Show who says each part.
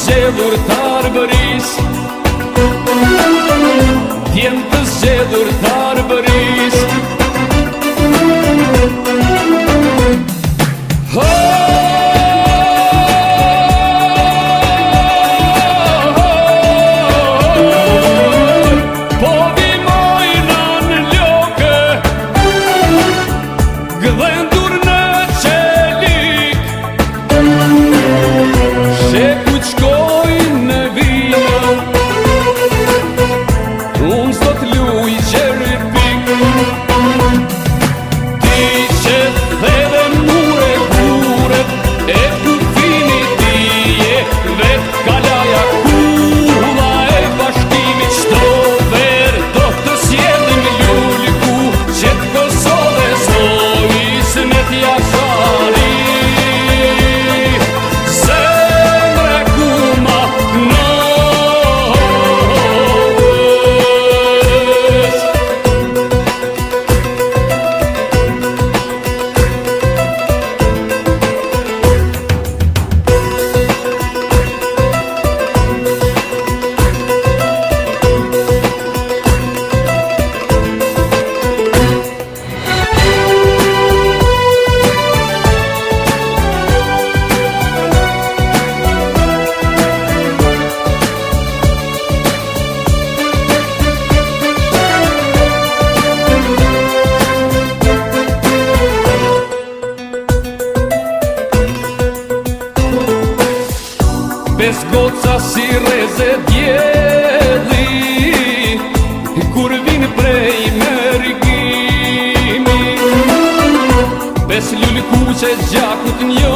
Speaker 1: zxedur të arbëris Djemë të zxedur të arbëris Pes goca si reze djeli kur vin prej me rikimi Pes lulli kuqe gjakut njo